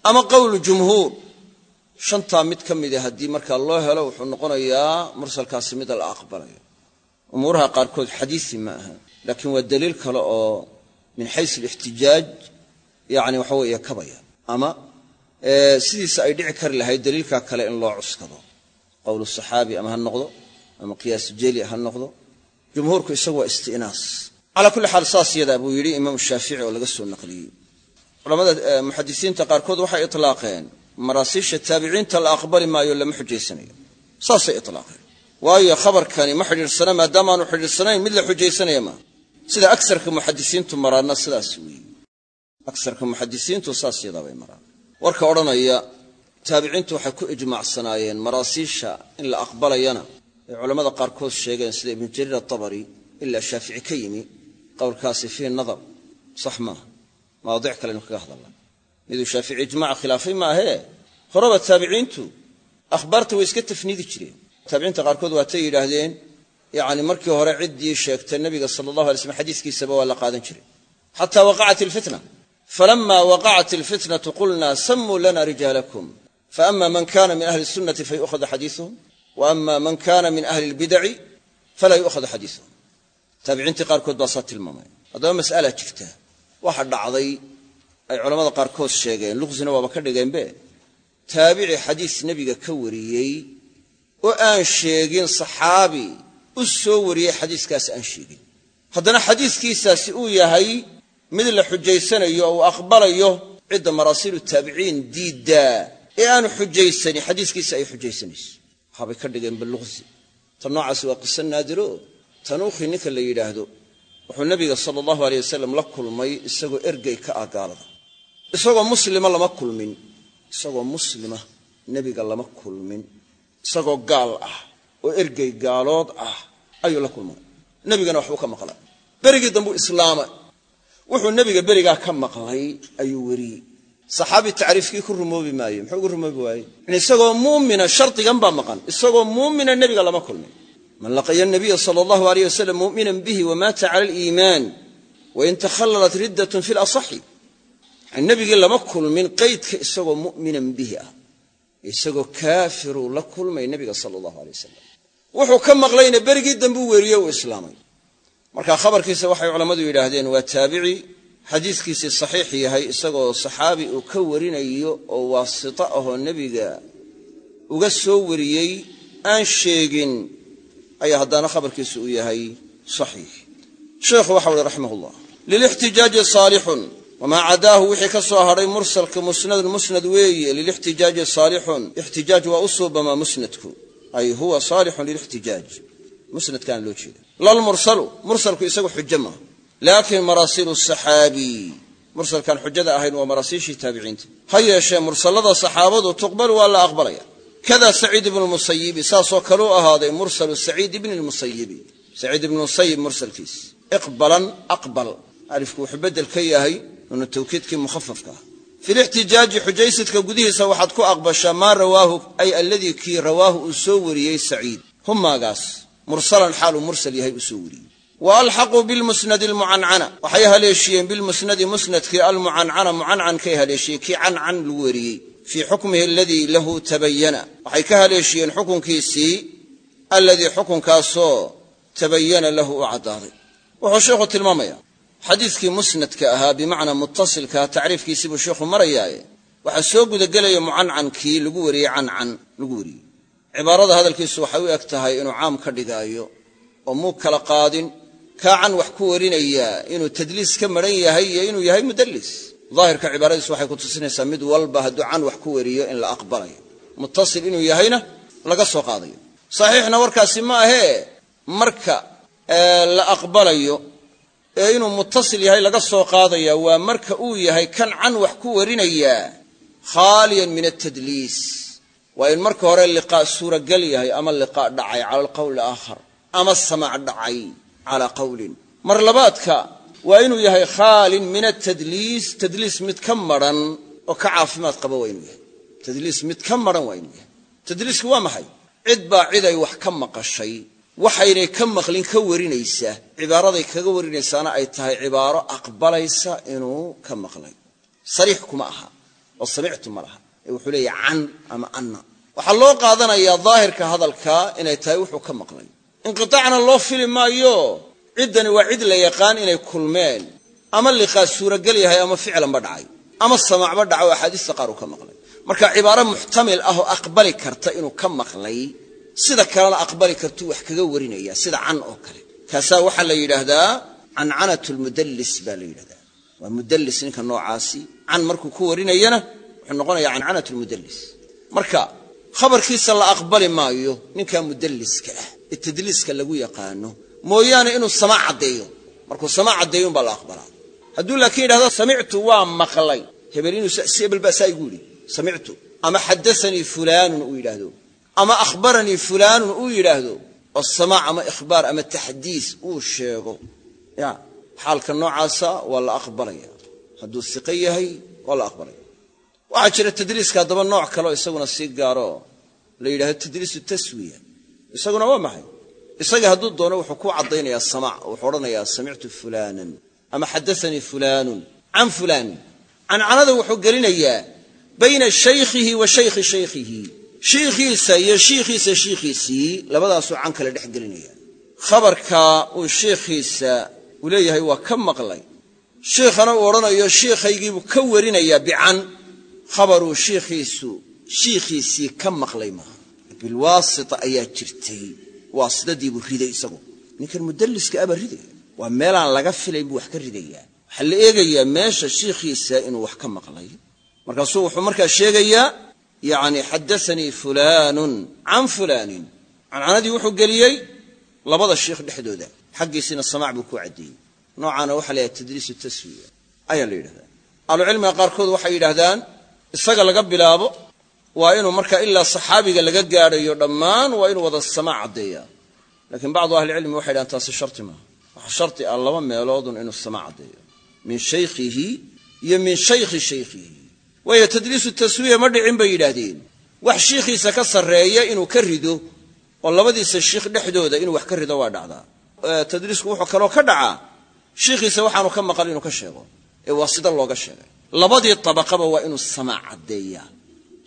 ama qowlu jumhuur shantaa mid ka mida haddii markaa loo helo wuxuu noqonayaa mursalkaasi mid la aqbalayo umuuraha qaarkood xadiisi ma aha laakiin waa daliil kale oo min xays alixtijaaj yani waxa weeye kabaya. Ama sidiisa ay dhici kari lahayd daliilkaa kale in loo cuskado. Qowlu saxaabi ama ha noqdo ama qiyaas jeli ha noqdo. Jumhuurku isagu waa istinaas. Calaa kulli xaal saas yadaa buu yidhi imaamu shaafici oo laga soo naqliyey. Culamada muxadisiinta qaarkood waxay itlaaqeen maraasiisha taabiciinta la aqbali maayo lama xujaysanayo saasay itlaaqeen. Waayo khabarkani ma xidhiidhsana maadaamaanu xidhiidhsanayn mid la xujaysanaya maaha sida agsarka muxadisiintu maraanna sidaas weeye. Agsarka muxadisiintu saas yadaabay maraan. Warka odhanaya taabiciintu waxay ku ijmaacsanaayeen maraasiisha in la aqbalayana ay culammada qaarkood sheegeen sida ibnu jariir atabari ilaa shaafici ka yimi qowlkaasi fiihi nadar sax maaha mawaadic kalenu kaga hadalla miduu shaafici ijmaca khilaafay maahee horeba taabiciintu akhbaarta way iska tafniidi jireen. Taabiciinta qaarkood waatay yidhaahdeen yacni markii hore ciddii sheegtay nebiga sala allahu alay slam xadiiskiisaba waa la qaadan jiray. Xataa waqacat ilfitna falama waqacat ilfitnatu qulnaa samuu lana rijaalakum faama man kana min ahli sunnati fayu'khadu xadiisuhum wa ama man kana min ahli lbidaci falaa yu'khadu xadiisuhum taabiciintii qaarkood baa saa tilmaamaya haddaba mas'alaa jirta. Waxa dhacday ay culammada qaarkood sheegeen luqsina waaba ka dhigeenbe taabici xadiis nebiga ka wariyey oo aan sheegin saxaabi u soo wariyey xadiiskaas aan sheegin. Haddana xadiiskiisaasi uu yahay mid la xujaysanayo oo uu aqbalayo cidda maraasiilu taabiciin diiddaa ee aanu xujaysanin xadiiskiisa ay xujaysanayso waxaabay ka dhigeen baluqsi tan noocaasi waa qiso naadiro tanuukhi ninka la yidhaahdo wuxuu nebiga sala allahu aleyh wasalam la kulmay isagoo ergey ka ah gaalada. Isagoo muslima lama kulmin isagoo muslima nebiga lama kulmin isagoo gaal ah oo ergey gaalood ah ayuu la kulmay. Nebigana waxbuu ka maqlay. Berigii dambuu islaamay. Wuxuu nebiga berigaa ka maqlay ayuu weriyey saxaabi tacriifkii ku rumoobi maayo. Muxuu ugu rumoobi waaye isagoo muumina shardigan baa maqan. Isagoo muumina nebiga lama kulmin. Man laqiya nabiya sala allahu aleyh wasalam mu'minan bihi wamaata cala aliimaan wain takhallalat riddatun fi lasaxi yani nebigii lama kulmin qaydka isagoo mu'minan bihi ah. Isagoo kaafiruu la kulmay nebiga sala allahu aley wasalam wuxuu ka maqlayna berigii dambuu weeriye uu islaamay. Marka khabarkiisa waxay culammadu yidhaahdeen waa taabici xadiiskiisii saxiix yahay isagoo saxaabi uu ka warinayo oo waasito ahoo nebiga uga soo wariyey aan sheegin ayaa haddana khabarkiisu uu yahay saxiix. Sheikhu waxau uhi raximah ullah lilixtijaaji saalixun wamaa cadaahu wixii ka soo hadhay mursalka musnadun musnad weeye lilixtijaaji saalixun ixtijaaj waa u suubamaa musnadku ay huwa saalixun lilixtijaaj. Musnadkaana loo jeeda lalmursalu mursalku isagu xujo maaha laakiin maraasiilu saxaabi. Mursalkaan xujada ahayn waa maraasiishii taabiciinta. Ha yeeshee mursallada saxaabadu tuqbalu waa la aqbalaya. Kada saciid ibnu musayibi saasoo kaleu ahaaday mursalu saciid ibni lmusayibi saciid ibnu musayib mursalkiis. Iqbalan aqbal. Alifku wuxuu beddel ka yahay inu tawkiidkii mukhafafka ah fi lixtijaaji xujaysidka gudihiisa waxaad ku aqbashaa maa rawaahu ay alladii kii rawaahu uu soo wariyey saciid. Humaagaas mursalan xaaluu mursal yahay uu soo wariyey. Wa alxaquu bilmusnadi almucancana waxay haleeshiyeen bilmusnadi musnadkii almucancana mucancankay haleeshiyeen kii cancan lagu wariyey. Fii xukmihi aladii lahu tabayana waxay ka haleeshiyeen xukunkiisii alladii xukunkaasoo tabayana lahu u caddaaday. Wuxuu sheikhu tilmaamaya xadiidkii musnadka ahaa bimacnaa muttasilkaa tacriifkiisii buu sheikhu marayaaye. Waxaa soo gudagelaya mucancankii lagu wariyey cancan lagu wariyey. Cibaarada hadalkiisu waxay u eg tahay inuu caam ka dhigaayo oo muu kala qaadin kaa can wax ku warinayaa inuu tadliis ka maran yahay iyo inuu yahay mudallis. Daahirka cibaaradiisu waxay ku tusinaysaa mid walba hadduu can wax ku wariyo in la aqbalayo muttasil inuu yahayna laga soo qaadayo. Saxiixna warkaasi ma ahee marka la aqbalayo ee inuu muttasil yahay laga soo qaadaya waa marka uu yahay kan can wax ku warinayaa khaaliyan min altadliis waa in marka hore liqaa suuragal yahay ama liqaa dhacay cala alqowl aakhar ama samac dhacay calaa qowlin. Mar labaadka waa inuu yahay khaalin min atadliis tadliis mid ka maran oo ka caafimaad qaba waa inuu yahay. Tadliis mid ka maran waa inuu yahay. Tadliisku waa maxay? Cid baa cid ay wax ka maqashay waxaynay ka maqlin ka warinaysa cibaaraday kaga warinaysaana ay tahay cibaaro aqbalaysa inuu ka maqlay. Sariix kuma aha oo samictu ma laha. Ee wuxuu leeyahy can ama anna. Waxaa loo qaadanayaa daahirka hadalka inay tahay wuxuu ka maqlay. Inqitaacna loo fili maayo. Ciddani waa cid la yaqaan inay kulmeen. Ama liqaa suuragal yahay ama ficlanba dhacay. Ama samacba dhaca oo axaadiista qaar uu ka maqlay. Marka cibaaro muxtamil ah oo aqbali karta inuu ka maqlay sida kalena aqbali kartuu wax kaga warinaya sida can oo kale. Kaasaa waxaa la yidhaahdaa cancanat lmudallis baa la yidhahdaa. Waa mudallis ninka noocaasi can markuu ku warinayana wuxuu noqonayaa cancanat lmudallis marka khabarkiisa la aqbali maayo ninkaa mudalliska ah ee tadliiska lagu yaqaano mooyaane inuu samaac caddeeyo. Markuu samaac caddeeyo umbaa la aqbalaa. Hadduu laakiin yidhahdo samictu waa maqlay. Hebel si hebel baa saa igu yidhi. Samictu ama xaddaanii fulaanun uu yidhaahdo ama akhbaranii fulaanun uu yidhaahdo oo samaac ama ikhbaar ama taxdiis uu sheego. Ya xaalka noocaasa waa la aqbalaya. Hadduu siqo yahay waa la aqbalaya. Waxaa jira tadliiska haddaba nooc kaleo isaguna sii gaaro. La yidhahdo tadliisu taswiya. Isaguna waa maxay? Isaga hadduu doono wuxuu ku caddaynayaa samaac wuxuu odhanayaa samictu fulaanan ama xaddaanii fulaanun can fulaanin cancanada wuxuu gelinayaa bayna shaykhihi wa shaykhi shaykhihi shiikhiisa iyo shiikhiisa shiikhiisii labadaasuu can kale dhex gelinaya. Khabarka uu shiikhiisa uu leeyahay waa ka maqlay. Shiikhana uu odhanayo shiikhaygiibuu ka warinayaa bican. Khabaruu shiikhiisu shiikhiisii ka maqlay maaha. Bilwaasita ayaa jirtay. Waasidadiibuu riday isagu. Ninkan mudalliska aba ridaya waa meelaan laga filayn buu wax ka ridayaa. Waxaa la eegayaa meesha shiikhiisa inuu wax ka maqlay. Markaasuu wuxuu markaa sheegayaa yacni xaddaanii fulaanun can fulaanin. Cancanadii wuxuu geliyey labada shiikh dhexdooda. Xaggiisina samaac buu ku caddeeyey noocaana waxaa la yidhaha tadliisu taswiya. Ayaa la yidhahdaa ahlucilmiga qaarkood waxay yidhaahdaan isaga laga bilaabo waa inuu markaa ilaa saxaabiga laga gaadhayo dhammaan waa inuu wada samaac caddeeyaa. Laakiin bacdu ahlicilmi waxay dhahaan taasi sharti maaha. Waxa sharti ah laba meeloodun inuu samaac caddeeyo. Min shaykhihi iyo min shaykhi shaykhihi waayo tadliisu taswiya ma dhicin bay yidhaahdeen. Wax shiikhiisa ka sarreeya inuu ka rido oo labadiisa shiikh dhexdooda inuu wax ka rido waa dhacdaa tadliisku wuxuu kaloo ka dhacaa shiikhiisa waxaanu ka maqal inuu ka sheego. Ee waa sida looga sheegay. Labadii tabaqaba waa inuu samaac caddeeyaa.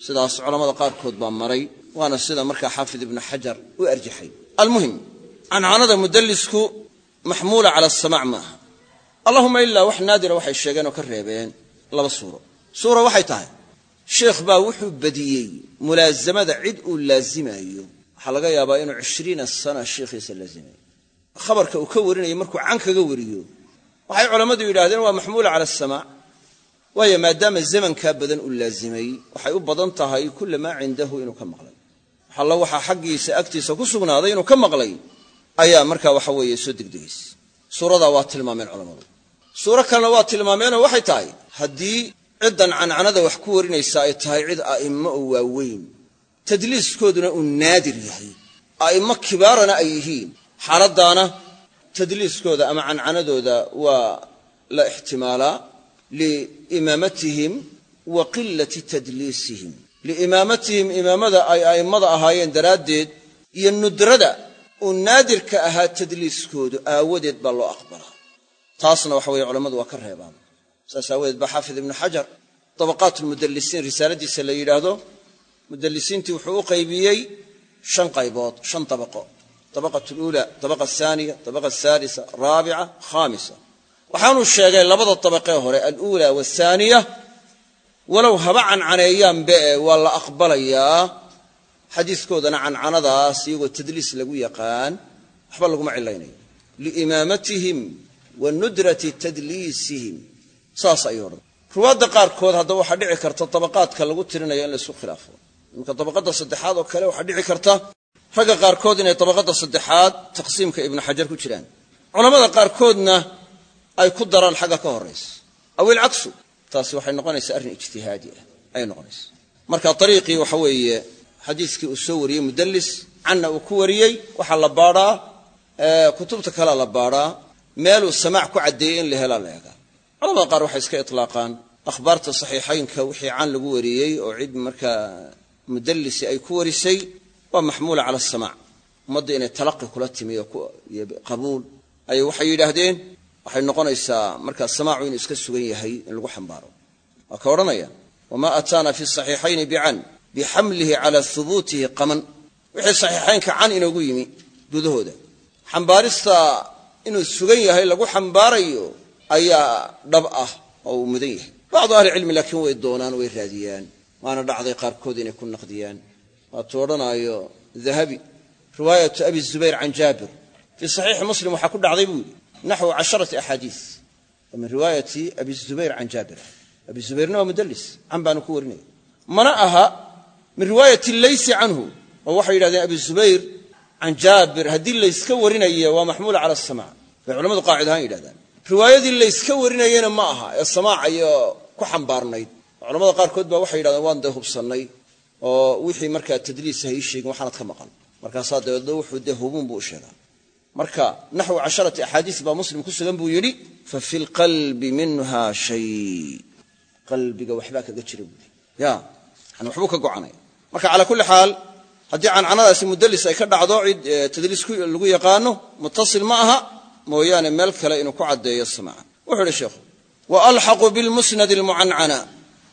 Sidaas culamada qaarkood baa maray waana sida markaa xaafid ibnu xajar u arjaxay. Almuhim cancanada mudallisku maxmuula cala asamaac ma aha. Allahuma ilaa wax naadira waxay sheegeen oo ka reebeen laba suuro suura waxay tahay sheekh baa wuxuu badiyey mulaasamada cid uu laazimayo waxaa laga yaabaa inuu cishriina sana sheikhiisa laazimayo khabarka uu ka warinayo markuu can kaga wariyo waxay culammadu yidhahdeen waa maxmuula cala asamaac waayo maadaama zamankaa badan uu laazimay waxay u badan tahay kula maa cindahu inuu ka maqlay. Waxalla waxaa xaggiisa agtiisa ku sugnaaday inuu ka maqlay ayaa markaa waxa weeye soo degdegaysa suuradaa waa tilmaameen culammadu. Suuro kalena waa tilmaameenoo waxay tahay haddii ciddan cancanada wax ku warinaysa ay tahay cid a'immo oo waaweyn. Tadliiskooduna uu naadir yahay. A'immo kibaarana ay yihiin. Xaaladdaana tadliiskooda ama cancanadooda waa la ixtimaalaa liimaamatihim wa qilati tadliisihim. Liimaamatihim imaamada ay a'immada ahaayeen daraaddeed iyo nudrada uu naadirka ahaa tadliiskoodu aawadeed baa loo aqbalaa. Taasna waxa weye culammadu waa ka reebaan saas aawadeed baa xaafid ibnu xajar tabaqaat lmudallisiin risaaladiisa la yidhaahdo mudallisiintii wuxuu u qaybiyey shan qaybood shan tabaqo. Tabaqat luula tabaqa ahaaniya tabaqa ahaalisa raabica khaamisa. Waxaanuu sheegay labada tabaqee hore aluula waathaaniya walow haba cancaneeyaanbe e waa la aqbalayaa. Xadiiskoodana cancanadaas iyagoo tadliis lagu yaqaan waxba laguma cilaynayo liimaamatihim wa nudrati tadliisihim saas ayuu odhan ruwaadda qaarkood haddaba waxaa dhici karta tabaqaadka lagu tirinayo in laysku khilaafo. Iminka tabaqadda saddexaad oo kale waxaa dhici karta ragga qaarkood inay tabaqadda saddexaad taqsiimka ibnu xajar ku jiraan. Culammada qaarkoodna ay ku daraan xagga ka horaysa aw ilcaksu taasi waxay noqonaysaa arrin ijtihaadi ah ayay noqonaysa marka ariiqii waxa weeye xadiiskii uu soo wariyey mudallis canna uu ku wariyey waxaa la baadhaa kutubta kalea la baadhaa meeluu samaac ku caddeeyey in la helaa la egaa culamada qaar waxay iska itlaaqaan. Akhbaarta saxiixaynka wixii can lagu wariyey oo cid markaa mudallisi ay ku warisay waa maxmuula cala asamaac ummadda inay talaqi kula timi iyo qabuul. Ayay waxay yidhaahdeen waxay noqonaysaa markaa samaacu inuu iska sugan yahay in lagu xambaaro. Waa ka odhanaya wamaa aataana fi saxiixayni bican bixamlihi cala hubuutihi qaman. Wixii saxiixaynka can inoogu yimi gudahooda xambaarista inuu sugan yahay lagu xambaarayo ayaa dhab ah oo uu mudan yahay. Bacdu ahlicilmi laakiin way doonaan way raadiyaan waana dhacday qaarkood inay ku naqdiyaan. Waatuu odhanaayo dahabi riwaayatu abi zubayr can jaabir. Fii saxiixi muslim waxaa ku dhacday buu naxwu casharati axaadiis. Min riwaayati abi zubayr can jaabir. Abi zubayrna waa mudallis can baanu ku warinaya. Mana aha min riwaayati leysi canhu oo waxay yidhahdeen abi zubayr can jaabir haddii layska warinayo waa maxmuula cala asamac bay culamadu qaacid ahaan yidhahdaan riwaayadii layska warinayena ma aha ee samaacayo ku xambaarnayd. Culamada qaarkood baa waxay yidhahdeen waan dee hubsannay oo wixii markaa tadliisa ha sheegin waxaanad ka maqan. Markaasaa dabeedna wuxuu dee hubuun buu u sheegaa. Marka naxwu casharati axaadiis baa muslim ku sugan buu yidhi fa fi lqalbi minha shay. Qalbiga waxbaa kaga jira buui ya yani waxbuu ka gocanaya marka calaa kulli xaal haddii cancanadaasi mudallis ay ka dhacdo cid tadliis lagu yaqaano muttasil ma aha mooyaane meel kale inuu ku caddeeyo samaaca wuxuu ihi sheekhu wa alxaqu bilmusnadi almucancana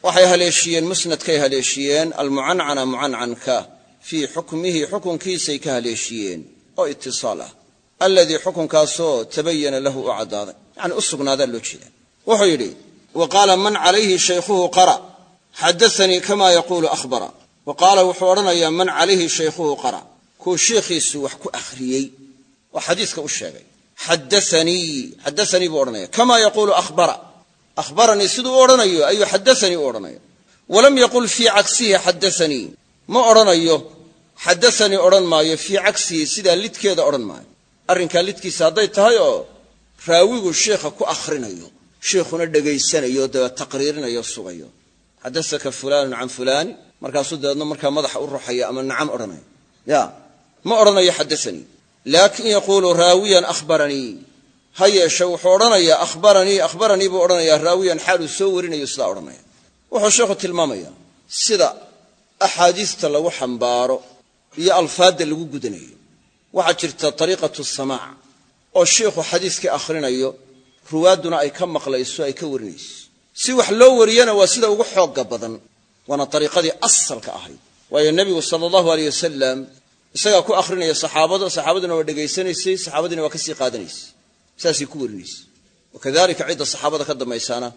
waxay haleeshiyeen musnadkay haleeshiyeen almucancana mucancanka fii xukmihi xukunkiisay ka haleeshiyeen. Oo itisaal ah. Aladii xukunkaasoo tabayana lahu u caddaaday. Yani u sugnaadaa loo jeeda wuxuu yidhi wa qaala man calayhi shaykhuhu qara. Xadaanii kama yaquulu ahbara wa qaala wuxuu odhanayaa man calayhi shaykhuhu qara. Kuu shiikhiisu wax ku akhriyey. Oo xadiiska u sheegay xadaanii xadaanii buu odhanaya kama yaquulu ahbara ahbaranii siduu u odhanayo ayuu xadaanii u odhanaya walam yaqul fii cagsihi xadaanii ma odhanayo xadaanii odhan maayo fii cagsihi sidaa lidkeeda odhan maayo arrinkaa lidkiisa hadday tahay oo raawigu sheikha ku akhrinayo sheikhuna dhegaysanayo dee taqriirinayo sugayo xadasaka fulaanun can fulaani markaasuu dabeedna markaa madaxa u ruxaya ama nacam odhanaya ya ma odhanayo xadaanii laakin yaquulu raawiyan ahbaranii ha yeeshe wuxuu odhanayaa ahbaranii ahbaranii buu odhanayaa raawiyan xaaluu soo warinayo sidaa odhanaya wuxuu sheekhu tilmaamaya sida axaadiista lagu xambaaro iyo alfaadda lagu gudanayo. Waxaa jirta ariiqatu samaac oo shiikhu xadiiskii akhrinayo ruwaadduna ay ka maqlayso ay ka warinayso. Si wax loo wariyana waa sida ugu xooga badan waana ariiqadii asalka ahayd. Waayo nebigu sala allahu aleyh wasalam isagaa ku akhrinaya saxaabada saxaabaduna waa dhegaysanaysay saxaabadiina waa ka sii qaadanaysay. Saasay ku warinaysay wakadalika cidda saxaabada ka dambaysaana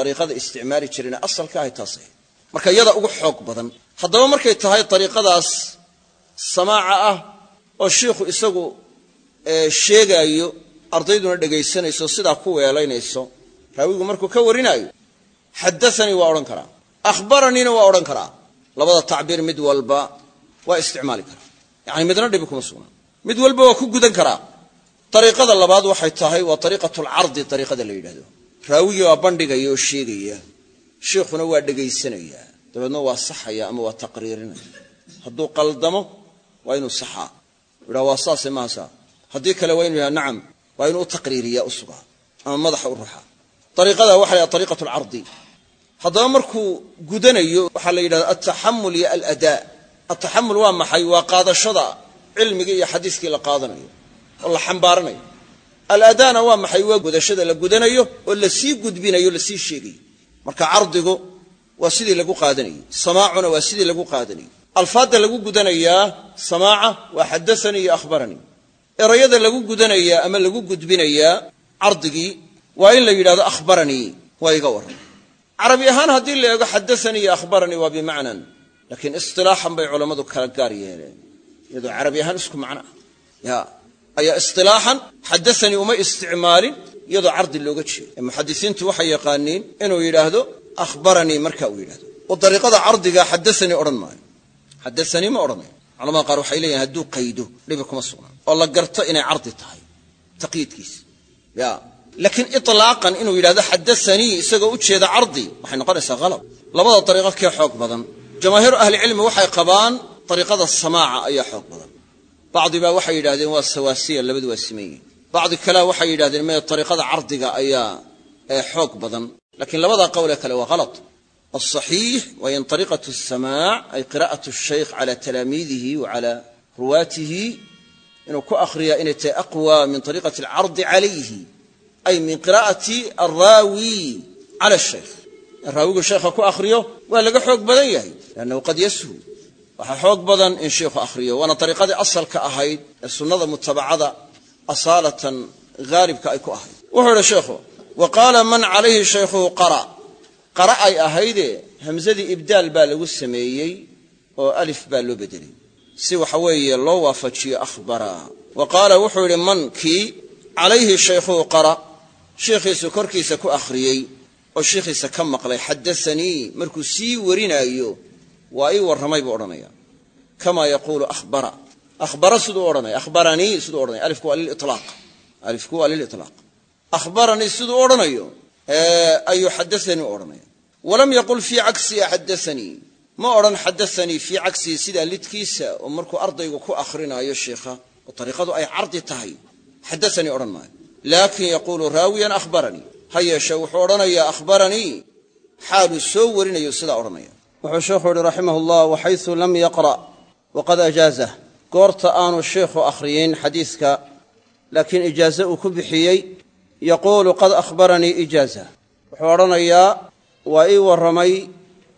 ariiqada isticmaali jireen asalka ahayd taas ahayd. Marka iyada ugu xoog badan haddaba markay tahay ariiqadaas samaaca ah oo shiikhu isagu sheegaayo ardayduna dhegaysanayso sidaa ku weelaynayso raawigu markuu ka warinaayo xadaanii waa odhan karaa. Ahbaraniina waa odhan karaa. Labada tacbiir mid walba waa isticmaali karaa yani midna dhibi kuma sugnaa mid walba waa ku gudan karaa. Ariiqada labaad waxay tahay waa ariiqat lcardi ariiqada la yidhahdo raawigii waa bandhigaya oo sheegaya. Shiikhuna waa dhegaysanaya. Dabeedna waa saxaya ama waa taqriirinaya. Hadduu qaldamo waa inuu saxaa. Yidhaha waa saase maaha saa haddii kale waa inu yidhaha nacam. Waa inuu u taqriiriya u sugaa ama madaxa u ruxaa ariiqada waxa la ariiqat alcardi haddaba markuu gudanayo waxaa la yidhahda altaxamul iyo aladaa altaxamul waa maxay? Waa qaadashada cilmigii iyo xadiiskii la qaadanayo oo la xambaaranayo aladaana waa maxay? Waa gudashada la gudanayo oo la sii gudbinayo la sii sheegayo marka cardigu waa sidii lagu qaadanayo samaacuna waa sidii lagu qaadanayo alfaadda lagu gudanayaa samaaca waa xadaanii iyo ahbaranii erayada lagu gudanayaa ama lagu gudbinayaa cardigii waa in la yidhahdo ahbaranii waa iga warran. Carabi ahaan haddii la eego xadaanii iyo ahbaranii waa bimacnan laakiin isilaaxan bay culammadu kala gaar yeeleen. Iyadoo carabi ahaan isku macno. Ah ya ayaa isilaaxan xadaanii uma isticmaalin. Iyadoo cardi looga jeedo. Ee muxadisiintu waxay yaqaaniin inuu yidhaahdo ahbaranii marka uu yidhahdo oo dariiqada cardiga xadaanii odhan maayo. Xadaanii ma odhanayo culamada qaar waxay leeyihiin hadduu qaydo dhibi kuma sugnaa oo la garto inay cardi tahay. Taqyiidkiisa. Ya laakiin ilaaqan inuu yidhahdo xadaanii isagoo u jeeda cardi waxay noqonaysaa halab labada dariiqo kee xoog badan jamaahiiru ahlicilmi waxay qabaan dariiqada samaaca ayaa xoog badan. Bacdi baa waxay yidhahdeen waa sawaasiya labadu waa siman yihiin bacdi kalea waxay yidhahdeen mee ariiqada cardiga ayaa xoog badan. Lakiin labada qowlee kale waa hala asaxiix waa in ariiqat samaac ay qira'at shaykh cala talaamiidihi wa cala ruwaatihi inuu ku akhriyaa inay tahay aqwa min ariiqati alcardi calayhi ay min qira'ati alraawi cala shaykh. Raawigu sheekha ku akhriyo waa laga xoog badan yahay liannahu qad yashu waxaa xoog badan in sheikhu akhriyo waana ariiqadii asalka ahayd ee sunnada mutabacada asaalatan haalibka ay ku ahayd wuxuu idhi sheikhu wa qaala man calayhi shaykhuhu qara qara ay ahayde hamsadii ibdaal baa lagu sameeyey oo alif baa loo bedelay si waxa weeye loo waafajiyo akhbara wa qaala wuxuu yidhi man kii calayhi shaykhuhu qara shiikhiisu korkiisa ku akhriyey oo shiikhiisa ka maqlay xadaanii markuu sii warinaayo waa ii warramay buu odhanaya kamaa yaquulu ahbara ahbara siduu odhanaya ahbaranii siduu odhanaya alifku waa lililaaq alifku waa lililaaq ahbaranii siduu odhanayo. Ayuu xadaanii odhanaya walam yaqul fii cagsii xadaanii ma odhan xadaanii fii cagsii sidaa lidkiisa oo markuu ardaygu ku akrinaayo sheikha oo ariiqadu ay cardi tahay. Xadaanii odhan maayo. Laakin yaquulu raawiyan ahbaranii ha yeeshe wuxuu odhanayaa ahbaranii xaaluu soo warinayo sidaa odhanaya wuxuu sheekhu yihi raximah llah waxaysu lam yaqra' waqad ajaazah goorta aanu sheikhu akhriyin xadiiska laakiin ijaaze uu ku bixiyey yaquulu qad ahbaranii ijaaza. Wuxuu odhanayaa waa ii warramay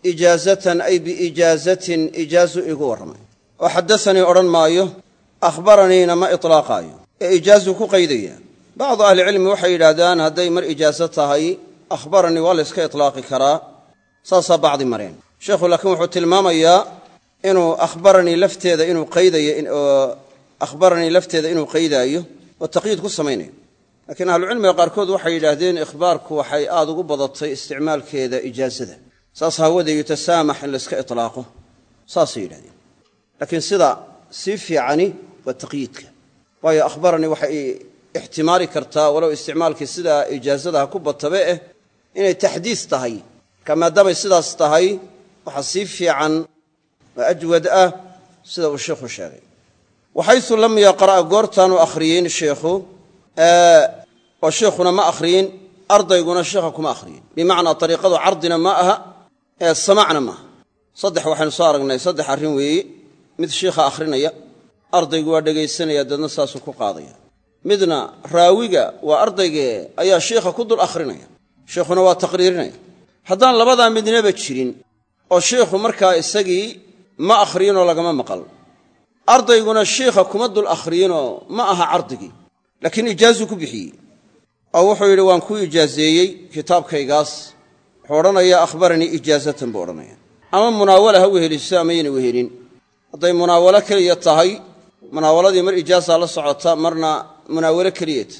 ijaazatan ay biijaazatin ijaazu iigu warramay. Oo xadaanii odhan maayo akhbaraniina ma itlaaqaayo. Ee ijaazuu ku qaydaya. Bacdu ahlicilmi waxay yidhaahdaan hadday mar ijaazo tahay akhbaranii waa la yska itlaaqi karaa. Saasaa bacdi mareen sheikhu laakiin wuxuu tilmaamayaa inuu akhbaranii lafteeda inuu qaydayo akhbaranii lafteeda inuu qaydaayo oo taqyiid ku samaynayo. Laakiin ahlucilmiga qaarkood waxay yidhaahdeen ikhbaarku waxay aada ugu badatay isticmaalkeeda ijaazada. Saas haawadee yutasaamax in layska itlaaqo. Saasay yidhahdeen laakiin sida sii fiicani waa taqyiidka. Waayo akhbaranii waxay ixtimaali kartaa walow isticmaalkii sidaa ijaazada ha ku batabe eh inay taxdiis tahay. Marka maadaamay sidaas tahay waxaa sii fiican oo ajwad ah sida uu sheikhu sheegay. Waxaysu lam yaqra' goortaanu akhriyin sheikhu oo sheikhuna ma akhriyin ardayguna sheikha kuma akhriyin. Bimacnaa ariiqadu cardina ma aha ee samacna maaha saddex waxaynu soo aragnay saddex arrin weeye mid shiikha akhrinaya ardaygu waa dhegaysanaya deedna saasuu ku qaadaya. Midna raawiga waa ardaygee ayaa shiikha ku dul akhrinaya. Sheikhuna waa taqriirinaya. Haddaan labadaa midnaba jirin oo shiikhu markaa isagii ma akhriyinoo lagama maqal. Ardayguna shiikha kuma dul akhriyinoo ma aha cardigii laakiin ijaazuu ku bixiyey. Oo wuxuu yidhi waan ku ijaazeeyey kitaabkaygaas. Wuxuu odhanayaa akhbaranii ijaazatan buu odhanaya ama munaawala ha weheliso ama yayna wehelin hadday munaawalo keliya tahay munaawaladii mar ijaazaa la socota marna munaawalo keliyat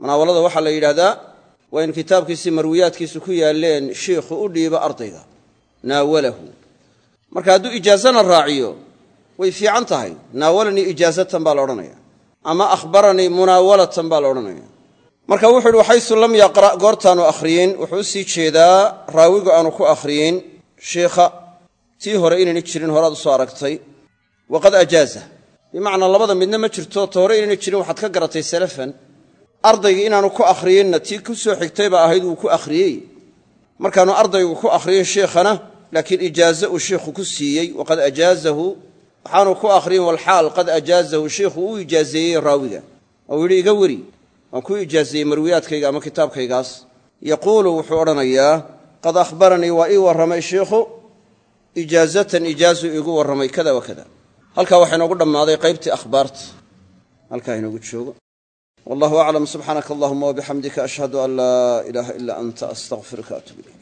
munaawalada waxaa la yidhaahdaa waa in kitaabkiisii marwiyaadkiisu ku yaalleen shiikhu u dhiibo ardayga naawalahu. Marka hadduu ijaazana raaciyo way fiican tahay. Naawalanii ijaazatan baa la odhanaya. Ama akhbaranii munaawalatan baa la odhanaya. Marka wuxu uhi waxaysu lam yaqra' goortaanu akhriyin wuxuu u sii jeedaa raawigu aanu ku akhriyin shiikha tii hore inayna jirin horaad u soo aragtay. Waqad ajaaza. Bimacnaa labada midna ma jirto ta hore inayna jirin waxaad ka garatay salafan. Ardaygii inaanu ku akhriyinna tii ku soo xigtay ahayd wuu ku akhriyey. Markaanu ardaygu ku akhriyin laakiin ijaaze uu shiikhu ku siiyey waqad ajaazahu waxaanu ku akhriyin walxaal qad ajaazahu shiikhu uu ijaazeeyey raawiga. Ou yidhi iga weri waan ku ijaazeeyey marwiyaadkayga ama kitaabkaygaas. Yaquulu wuxuu odhanayaa qad akhbaranii waa ii warramay shiikhu ijaazatan ijaazuu iigu warramay kada wa kada. Halkaa waxaa inoogu dhammaaday qaybtii akhbaarta halkaa inoogu joogo. Wallahu aclam subxaanaka allahuma wabixamdika ashhadu an laa ilaaha ilaa anta astaqfiruka atub